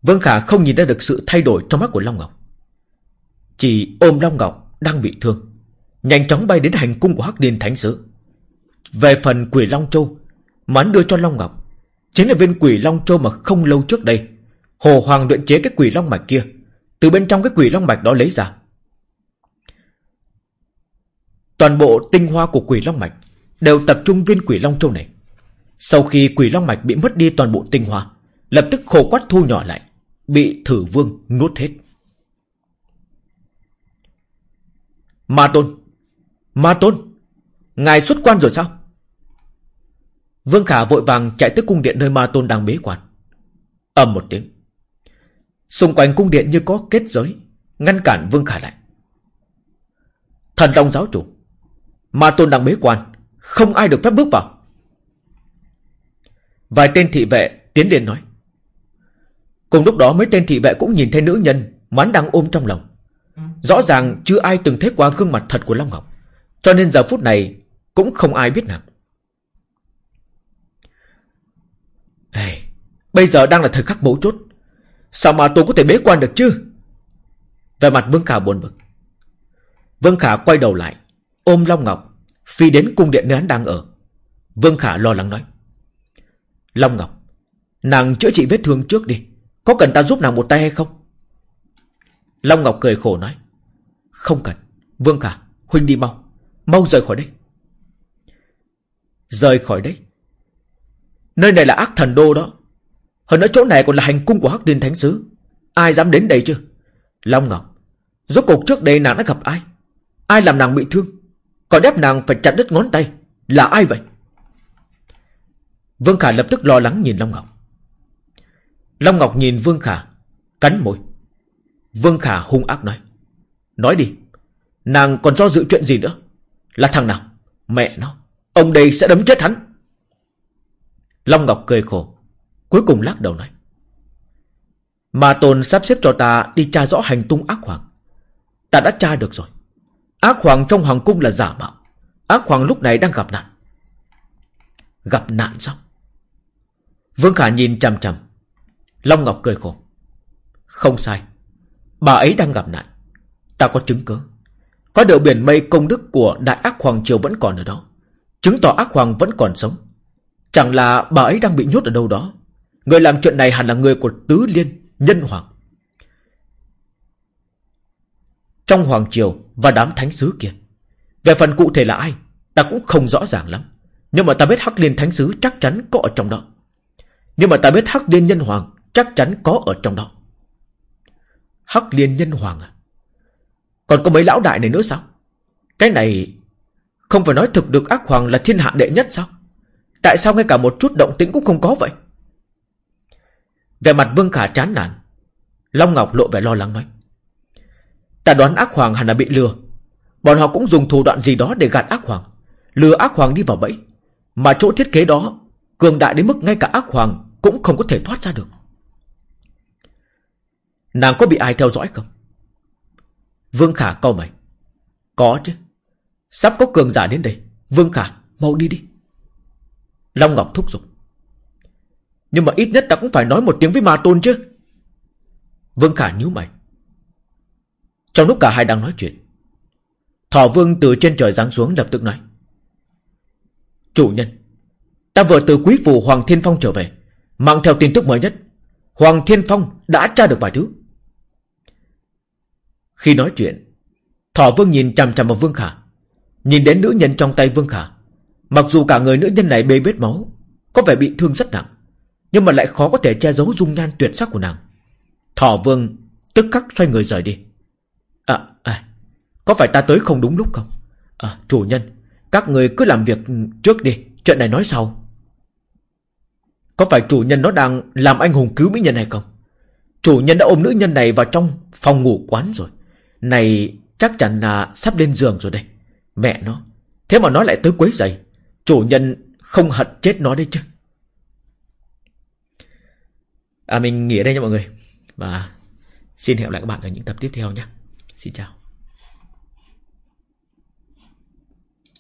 Vương Khả không nhìn ra được sự thay đổi trong mắt của Long Ngọc. Chỉ ôm Long Ngọc đang bị thương. Nhanh chóng bay đến hành cung của Hắc Điền Thánh Sứ Về phần quỷ Long Châu Mà đưa cho Long Ngọc, Chính là viên quỷ Long Châu mà không lâu trước đây, Hồ Hoàng luyện chế cái quỷ Long Mạch kia, Từ bên trong cái quỷ Long Mạch đó lấy ra Toàn bộ tinh hoa của quỷ Long Mạch Đều tập trung viên quỷ Long Châu này Sau khi quỷ Long Mạch bị mất đi toàn bộ tinh hoa, Lập tức khổ quát thu nhỏ lại Bị thử vương nuốt hết. Ma Tôn Ma Tôn, Ngài xuất quan rồi sao? Vương Khả vội vàng chạy tới cung điện nơi Ma Tôn đang bế quan. Ầm một tiếng. Xung quanh cung điện như có kết giới, Ngăn cản Vương Khả lại. Thần Long giáo chủ, Ma Tôn đang bế quan, Không ai được phép bước vào. Vài tên thị vệ tiến đến nói Cùng lúc đó mấy tên thị vệ cũng nhìn thấy nữ nhân Mán đang ôm trong lòng. Rõ ràng chưa ai từng thấy qua gương mặt thật của Long Ngọc Cho nên giờ phút này Cũng không ai biết nào hey, Bây giờ đang là thời khắc mấu chốt. Sao mà tôi có thể bế quan được chứ? Về mặt Vương Khả buồn bực. Vương Khả quay đầu lại Ôm Long Ngọc Phi đến cung điện nơi hắn đang ở. Vương Khả lo lắng nói. Long Ngọc Nàng chữa trị vết thương trước đi. Có cần ta giúp nàng một tay hay không? Long Ngọc cười khổ nói, Không cần. Vương Khả, Huynh đi mau. Mau rời khỏi đây. Rời khỏi đây? Nơi này là ác thần đô đó. Hơn nữa chỗ này còn là hành cung của Hắc Điên Thánh Sứ. Ai dám đến đây chứ? Long Ngọc, Rốt cuộc trước đây nàng đã gặp ai? Ai làm nàng bị thương? Còn ép nàng phải chặt đứt ngón tay. Là ai vậy? Vương Khả lập tức lo lắng nhìn Long Ngọc. Long Ngọc nhìn Vương Khả, Cắn môi. Vương Khả hung ác nói Nói đi, Nàng còn do dự chuyện gì nữa? Là thằng nào? Mẹ nó, Ông đây sẽ đấm chết hắn. Long Ngọc cười khổ, Cuối cùng lắc đầu nói, Mà Tôn sắp xếp cho ta đi tra rõ hành tung ác hoàng. Ta đã tra được rồi. Ác hoàng trong hoàng cung là giả mạo. Ác hoàng lúc này đang gặp nạn. Gặp nạn sao? Vương Khả nhìn chằm chằm. Long Ngọc cười khổ. Không sai. Bà ấy đang gặp nạn. Ta có chứng cứ. Có điều biển mây công đức của Đại ác Hoàng Triều vẫn còn ở đó. Chứng tỏ ác Hoàng vẫn còn sống. Chẳng là bà ấy đang bị nhốt ở đâu đó. Người làm chuyện này hẳn là người của Tứ Liên Nhân Hoàng. Trong Hoàng Triều Và đám thánh sứ kia, Về phần cụ thể là ai, Ta cũng không rõ ràng lắm. Nhưng mà ta biết Hắc Liên Thánh Sứ chắc chắn có ở trong đó. Nhưng mà ta biết Hắc Liên Nhân Hoàng Chắc chắn có ở trong đó. Hắc Liên Nhân Hoàng à Còn có mấy lão đại này nữa sao? Cái này Không phải nói thực được ác hoàng là thiên hạ đệ nhất sao? Tại sao ngay cả một chút động tĩnh cũng không có vậy? Về mặt Vương Khả chán nản, Long Ngọc lộ vẻ lo lắng nói, Ta đoán ác hoàng hẳn là bị lừa. Bọn họ cũng dùng thủ đoạn gì đó để gạt ác hoàng, Lừa ác hoàng đi vào bẫy, Mà chỗ thiết kế đó Cường đại đến mức ngay cả ác hoàng Cũng không có thể thoát ra được. Nàng có bị ai theo dõi không? Vương Khả câu mày. Có chứ. Sắp có cường giả đến đây. Vương Khả, mau đi đi. Long Ngọc thúc giục. Nhưng mà ít nhất ta cũng phải nói một tiếng với Ma Tôn chứ. Vương Khả nhíu mày. Trong lúc cả hai đang nói chuyện Thỏ Vương từ trên trời giáng xuống lập tức nói. Chủ nhân, Ta vừa từ quý phủ Hoàng Thiên Phong trở về. Mang theo tin tức mới nhất, Hoàng Thiên Phong đã tra được vài thứ. Khi nói chuyện Thỏ Vương nhìn chằm chằm vào Vương Khả. Nhìn đến nữ nhân trong tay Vương Khả Mặc dù cả người nữ nhân này bê bết máu Có vẻ bị thương rất nặng Nhưng mà lại khó có thể che giấu dung nhan tuyệt sắc của nàng. Thỏ Vương Tức khắc xoay người rời đi. À, à Có phải ta tới không đúng lúc không? À chủ nhân Các người cứ làm việc trước đi Chuyện này nói sau. Có phải chủ nhân nó đang làm anh hùng cứu mỹ nhân này không? Chủ nhân đã ôm nữ nhân này vào trong phòng ngủ quán rồi. Này, chắc chắn là sắp lên giường rồi đây. Mẹ nó, Thế mà nó lại tới quấy giày. Chủ nhân không hận chết nó đấy chứ. À mình nghỉ ở đây nha mọi người. Và xin hẹn lại các bạn ở những tập tiếp theo nhé Xin chào.